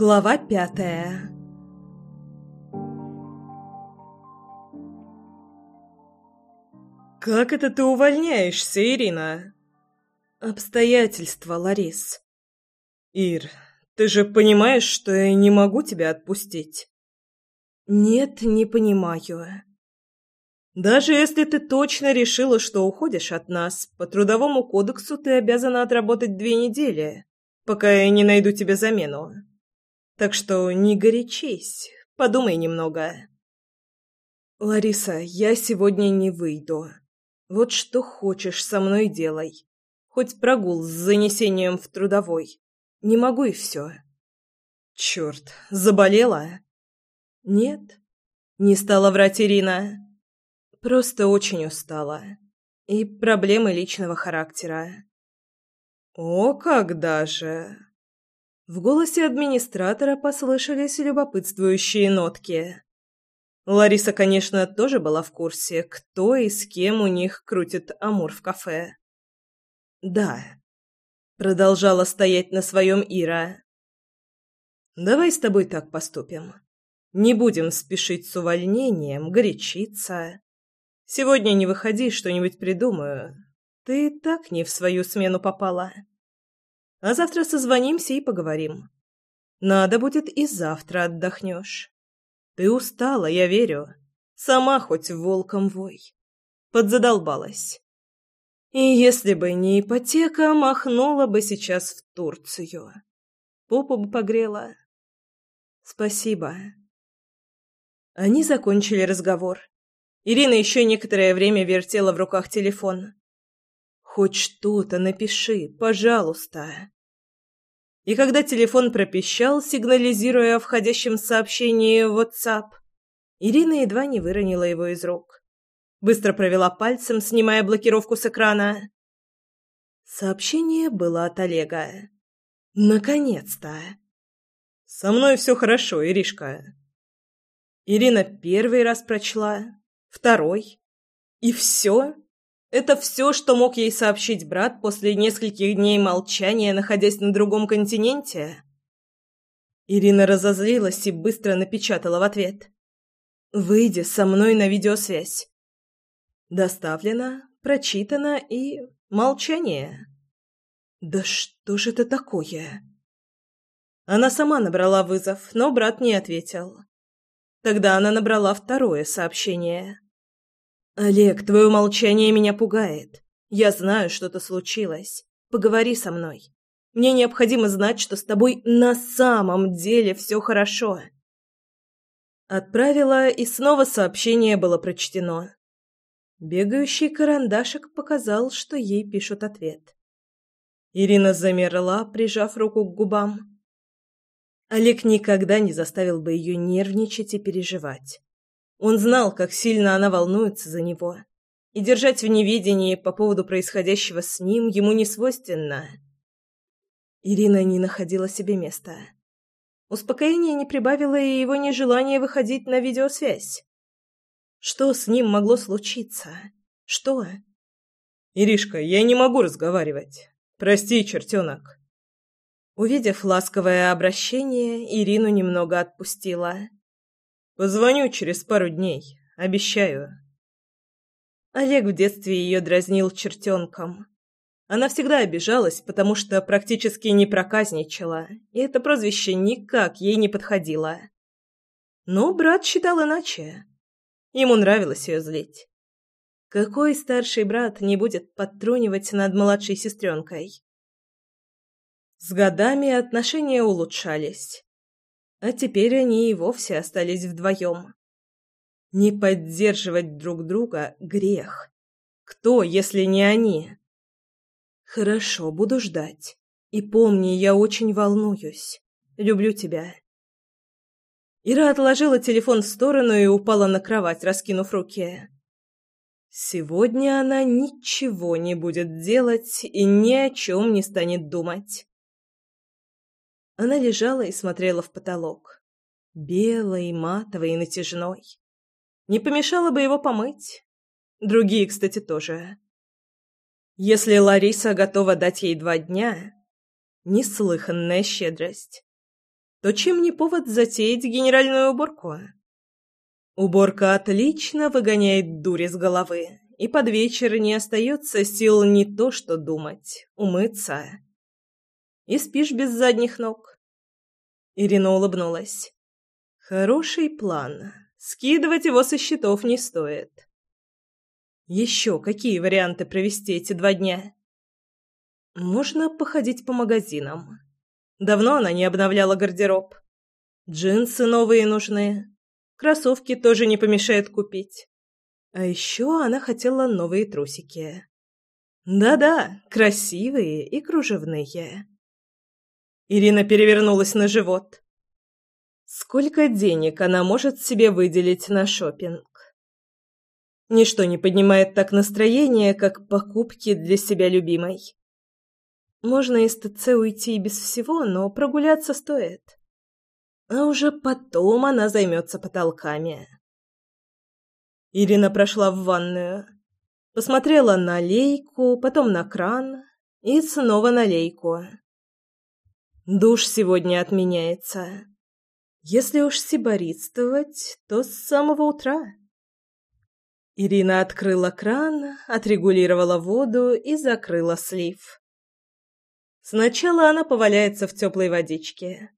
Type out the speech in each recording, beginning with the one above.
Глава пятая «Как это ты увольняешься, Ирина?» «Обстоятельства, Ларис». «Ир, ты же понимаешь, что я не могу тебя отпустить?» «Нет, не понимаю». «Даже если ты точно решила, что уходишь от нас, по трудовому кодексу ты обязана отработать две недели, пока я не найду тебе замену. Так что не горячись, подумай немного». «Лариса, я сегодня не выйду. Вот что хочешь со мной делай. Хоть прогул с занесением в трудовой. Не могу и все». «Черт, заболела?» «Нет». Не стала врать Ирина. «Просто очень устала. И проблемы личного характера». «О, как даже!» В голосе администратора послышались любопытствующие нотки. Лариса, конечно, тоже была в курсе, кто и с кем у них крутит амур в кафе. «Да», — продолжала стоять на своем Ира. «Давай с тобой так поступим. Не будем спешить с увольнением, горячиться. Сегодня не выходи, что-нибудь придумаю. Ты так не в свою смену попала. А завтра созвонимся и поговорим. Надо будет и завтра отдохнешь». Ты устала, я верю. Сама хоть волком вой. Подзадолбалась. И если бы не ипотека, махнула бы сейчас в Турцию. Попу бы погрела. Спасибо. Они закончили разговор. Ирина еще некоторое время вертела в руках телефон. «Хоть что-то напиши, пожалуйста». И когда телефон пропищал, сигнализируя о входящем сообщении в WhatsApp, Ирина едва не выронила его из рук. Быстро провела пальцем, снимая блокировку с экрана. Сообщение было от Олега. Наконец-то. Со мной все хорошо, Иришка. Ирина первый раз прочла, второй. И все? Это все, что мог ей сообщить брат после нескольких дней молчания, находясь на другом континенте? Ирина разозлилась и быстро напечатала в ответ. «Выйди со мной на видеосвязь». Доставлено, прочитано и... молчание. «Да что же это такое?» Она сама набрала вызов, но брат не ответил. Тогда она набрала второе сообщение. «Олег, твое молчание меня пугает. Я знаю, что-то случилось. Поговори со мной. Мне необходимо знать, что с тобой на самом деле все хорошо». Отправила, и снова сообщение было прочтено. Бегающий карандашик показал, что ей пишут ответ. Ирина замерла, прижав руку к губам. Олег никогда не заставил бы ее нервничать и переживать. Он знал, как сильно она волнуется за него, и держать в неведении по поводу происходящего с ним ему не свойственно. Ирина не находила себе места. Успокоение не прибавило и его нежелание выходить на видеосвязь. Что с ним могло случиться? Что? «Иришка, я не могу разговаривать. Прости, чертенок». Увидев ласковое обращение, Ирину немного отпустила. Позвоню через пару дней, обещаю. Олег в детстве ее дразнил чертенком. Она всегда обижалась, потому что практически не проказничала, и это прозвище никак ей не подходило. Но брат считал иначе. Ему нравилось ее злить. Какой старший брат не будет подтрунивать над младшей сестренкой? С годами отношения улучшались. А теперь они и вовсе остались вдвоем. Не поддерживать друг друга — грех. Кто, если не они? Хорошо, буду ждать. И помни, я очень волнуюсь. Люблю тебя. Ира отложила телефон в сторону и упала на кровать, раскинув руки. Сегодня она ничего не будет делать и ни о чем не станет думать. Она лежала и смотрела в потолок. Белый, матовый и натяжной. Не помешало бы его помыть. Другие, кстати, тоже. Если Лариса готова дать ей два дня... Неслыханная щедрость. то чем не повод затеять генеральную уборку? Уборка отлично выгоняет дурь из головы, и под вечер не остается сил не то что думать, умыться. И спишь без задних ног. Ирина улыбнулась. Хороший план. Скидывать его со счетов не стоит. Еще какие варианты провести эти два дня? Можно походить по магазинам. Давно она не обновляла гардероб. Джинсы новые нужны. Кроссовки тоже не помешает купить. А еще она хотела новые трусики. Да-да, красивые и кружевные. Ирина перевернулась на живот. Сколько денег она может себе выделить на шопинг? Ничто не поднимает так настроение, как покупки для себя любимой. Можно из ТЦ уйти и без всего, но прогуляться стоит. А уже потом она займется потолками. Ирина прошла в ванную, посмотрела на лейку, потом на кран и снова на лейку. Душ сегодня отменяется. Если уж сиборитствовать, то с самого утра. Ирина открыла кран, отрегулировала воду и закрыла слив. Сначала она поваляется в теплой водичке.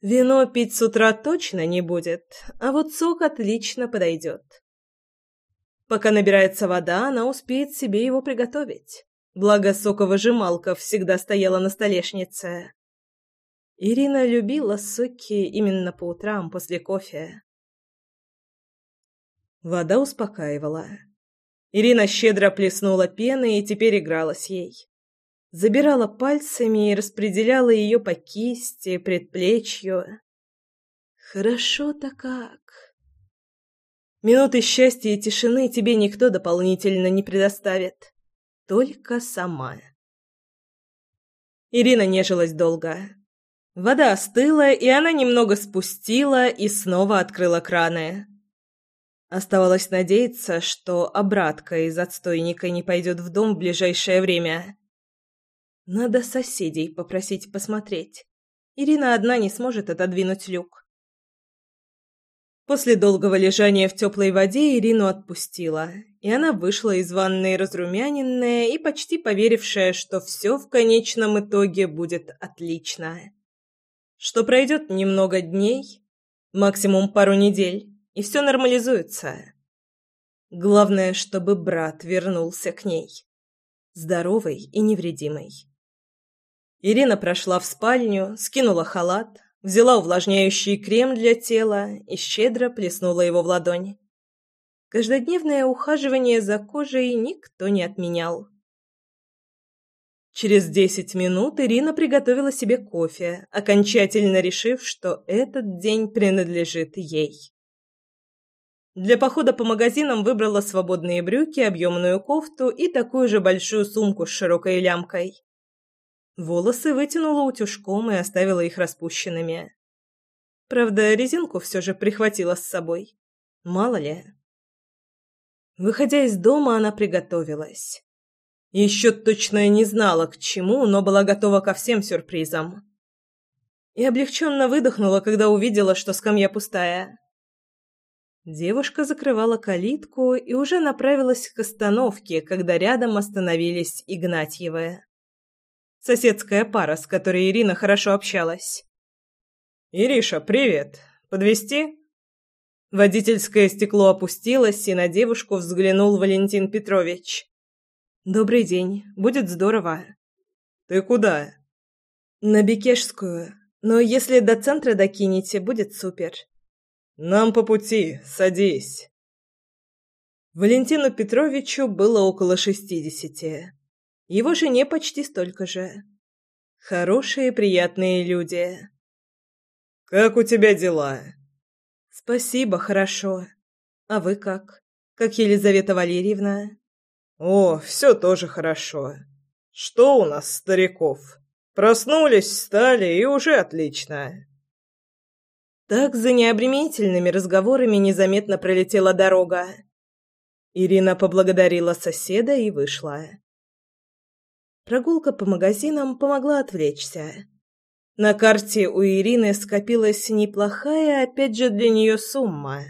Вино пить с утра точно не будет, а вот сок отлично подойдет. Пока набирается вода, она успеет себе его приготовить. Благо соковыжималка всегда стояла на столешнице. Ирина любила соки именно по утрам после кофе. Вода успокаивала. Ирина щедро плеснула пены и теперь играла с ей забирала пальцами и распределяла ее по кисти, предплечью. Хорошо-то как. Минуты счастья и тишины тебе никто дополнительно не предоставит. Только сама. Ирина нежилась долго. Вода остыла, и она немного спустила и снова открыла краны. Оставалось надеяться, что обратка из отстойника не пойдет в дом в ближайшее время. Надо соседей попросить посмотреть. Ирина одна не сможет отодвинуть люк. После долгого лежания в теплой воде Ирину отпустила, и она вышла из ванной разрумяненная и почти поверившая, что все в конечном итоге будет отлично. Что пройдет немного дней, максимум пару недель, и все нормализуется. Главное, чтобы брат вернулся к ней. Здоровый и невредимый. Ирина прошла в спальню, скинула халат, взяла увлажняющий крем для тела и щедро плеснула его в ладонь. Каждодневное ухаживание за кожей никто не отменял. Через десять минут Ирина приготовила себе кофе, окончательно решив, что этот день принадлежит ей. Для похода по магазинам выбрала свободные брюки, объемную кофту и такую же большую сумку с широкой лямкой. Волосы вытянула утюжком и оставила их распущенными. Правда, резинку все же прихватила с собой. Мало ли. Выходя из дома, она приготовилась. Еще точно не знала, к чему, но была готова ко всем сюрпризам. И облегченно выдохнула, когда увидела, что скамья пустая. Девушка закрывала калитку и уже направилась к остановке, когда рядом остановились Игнатьевы соседская пара, с которой Ирина хорошо общалась. «Ириша, привет! Подвезти?» Водительское стекло опустилось, и на девушку взглянул Валентин Петрович. «Добрый день. Будет здорово». «Ты куда?» «На Бекешскую. Но если до центра докинете, будет супер». «Нам по пути. Садись». Валентину Петровичу было около шестидесяти. Его жене почти столько же. Хорошие, приятные люди. «Как у тебя дела?» «Спасибо, хорошо. А вы как? Как Елизавета Валерьевна?» «О, все тоже хорошо. Что у нас, стариков? Проснулись, встали, и уже отлично». Так за необременительными разговорами незаметно пролетела дорога. Ирина поблагодарила соседа и вышла. Прогулка по магазинам помогла отвлечься. На карте у Ирины скопилась неплохая, опять же, для нее сумма.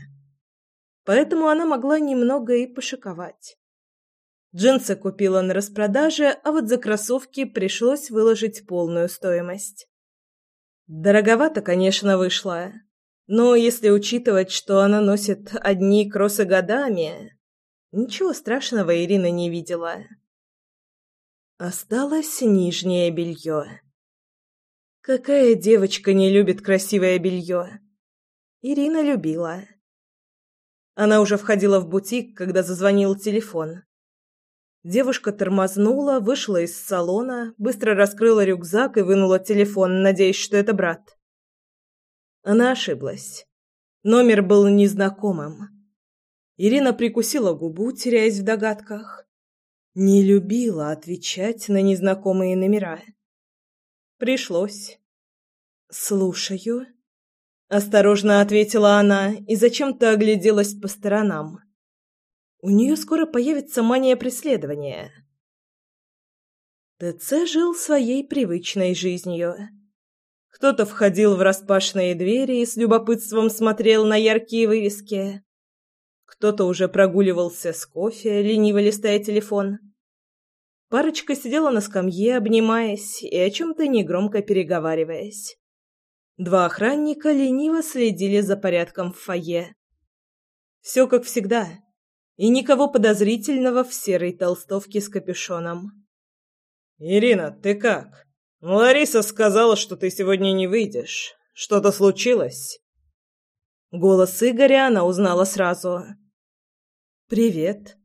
Поэтому она могла немного и пошиковать. Джинсы купила на распродаже, а вот за кроссовки пришлось выложить полную стоимость. Дороговато, конечно, вышло. Но если учитывать, что она носит одни кроссы годами, ничего страшного Ирина не видела. Осталось нижнее белье. Какая девочка не любит красивое белье? Ирина любила. Она уже входила в бутик, когда зазвонил телефон. Девушка тормознула, вышла из салона, быстро раскрыла рюкзак и вынула телефон, надеясь, что это брат. Она ошиблась. Номер был незнакомым. Ирина прикусила губу, теряясь в догадках. Не любила отвечать на незнакомые номера. Пришлось. «Слушаю», — осторожно ответила она и зачем-то огляделась по сторонам. У нее скоро появится мания преследования. ТЦ жил своей привычной жизнью. Кто-то входил в распашные двери и с любопытством смотрел на яркие вывески. Кто-то уже прогуливался с кофе, лениво листая телефон. Парочка сидела на скамье, обнимаясь и о чем-то негромко переговариваясь. Два охранника лениво следили за порядком в фойе. Все как всегда. И никого подозрительного в серой толстовке с капюшоном. «Ирина, ты как? Лариса сказала, что ты сегодня не выйдешь. Что-то случилось?» Голос Игоря она узнала сразу. «Привет»,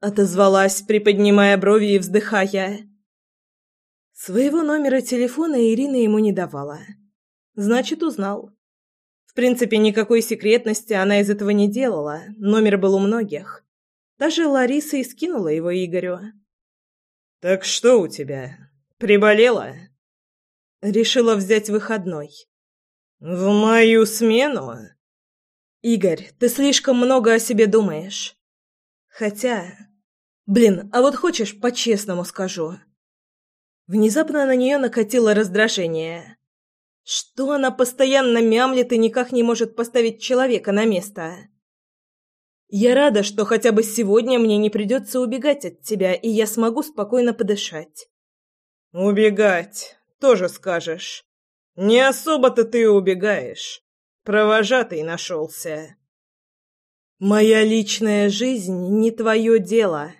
Отозвалась, приподнимая брови и вздыхая. Своего номера телефона Ирина ему не давала. Значит, узнал. В принципе, никакой секретности она из этого не делала. Номер был у многих. Даже Лариса и скинула его Игорю. «Так что у тебя? Приболела?» Решила взять выходной. «В мою смену?» «Игорь, ты слишком много о себе думаешь. Хотя, Блин, а вот хочешь, по-честному скажу. Внезапно на нее накатило раздражение. Что она постоянно мямлит и никак не может поставить человека на место? Я рада, что хотя бы сегодня мне не придется убегать от тебя, и я смогу спокойно подышать. Убегать, тоже скажешь. Не особо-то ты убегаешь. Провожатый нашелся. Моя личная жизнь не твое дело.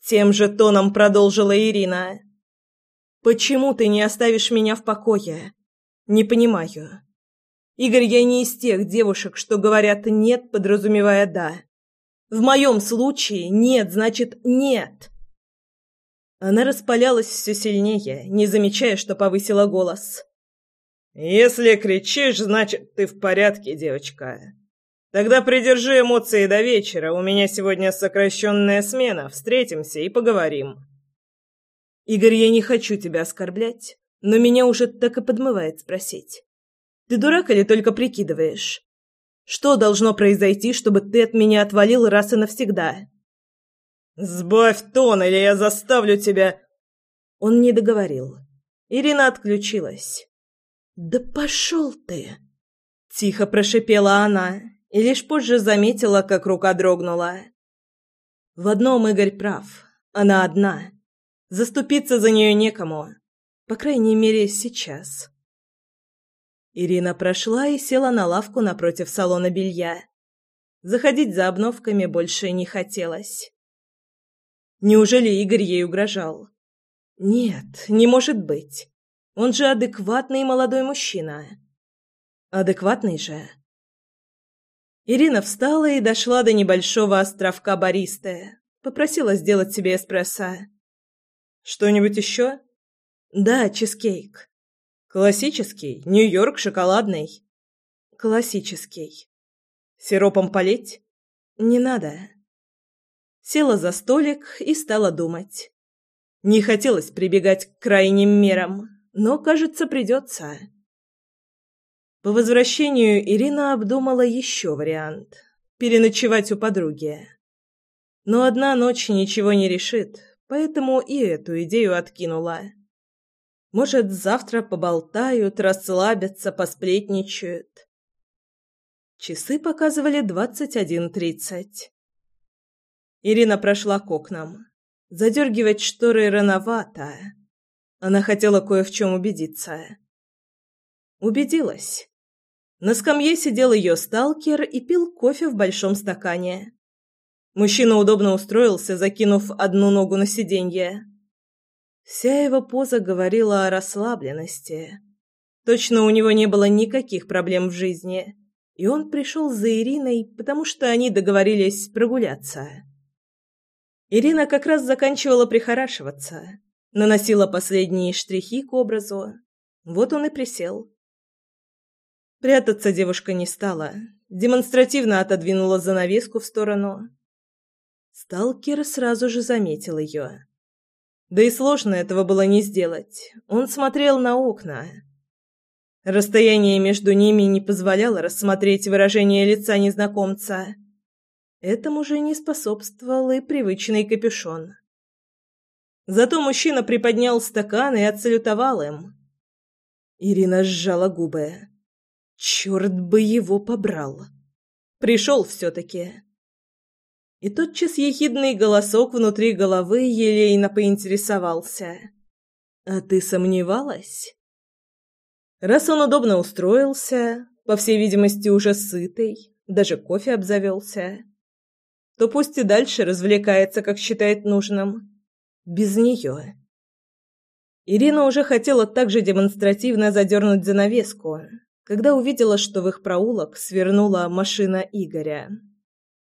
Тем же тоном продолжила Ирина. «Почему ты не оставишь меня в покое? Не понимаю. Игорь, я не из тех девушек, что говорят «нет», подразумевая «да». В моем случае «нет» значит «нет». Она распалялась все сильнее, не замечая, что повысила голос. «Если кричишь, значит, ты в порядке, девочка. Тогда придержи эмоции до вечера. У меня сегодня сокращенная смена. Встретимся и поговорим. Игорь, я не хочу тебя оскорблять, но меня уже так и подмывает спросить. Ты дурак или только прикидываешь? Что должно произойти, чтобы ты от меня отвалил раз и навсегда? Сбавь тон, или я заставлю тебя... Он не договорил. Ирина отключилась. Да пошел ты! Тихо прошипела она и лишь позже заметила, как рука дрогнула. В одном Игорь прав. Она одна. Заступиться за нее некому. По крайней мере, сейчас. Ирина прошла и села на лавку напротив салона белья. Заходить за обновками больше не хотелось. Неужели Игорь ей угрожал? Нет, не может быть. Он же адекватный молодой мужчина. Адекватный же. Ирина встала и дошла до небольшого островка баристы. Попросила сделать себе эспрессо. «Что-нибудь еще?» «Да, чизкейк». «Классический? Нью-Йорк шоколадный?» «Классический». «Сиропом полить?» «Не надо». Села за столик и стала думать. Не хотелось прибегать к крайним мерам, но, кажется, придется. По возвращению Ирина обдумала еще вариант – переночевать у подруги. Но одна ночь ничего не решит, поэтому и эту идею откинула. Может, завтра поболтают, расслабятся, посплетничают. Часы показывали двадцать один тридцать. Ирина прошла к окнам. Задергивать шторы рановато. Она хотела кое в чем убедиться. Убедилась. На скамье сидел ее сталкер и пил кофе в большом стакане. Мужчина удобно устроился, закинув одну ногу на сиденье. Вся его поза говорила о расслабленности. Точно у него не было никаких проблем в жизни, и он пришел за Ириной, потому что они договорились прогуляться. Ирина как раз заканчивала прихорашиваться, наносила последние штрихи к образу. Вот он и присел. Прятаться девушка не стала, демонстративно отодвинула занавеску в сторону. Сталкер сразу же заметил ее. Да и сложно этого было не сделать. Он смотрел на окна. Расстояние между ними не позволяло рассмотреть выражение лица незнакомца. Этому же не способствовал и привычный капюшон. Зато мужчина приподнял стакан и отсалютовал им. Ирина сжала губы. Черт бы его побрал. Пришел все-таки. И тотчас ехидный голосок внутри головы елейно поинтересовался. «А ты сомневалась?» Раз он удобно устроился, по всей видимости, уже сытый, даже кофе обзавелся, то пусть и дальше развлекается, как считает нужным. Без нее. Ирина уже хотела также демонстративно задернуть занавеску, когда увидела, что в их проулок свернула машина Игоря.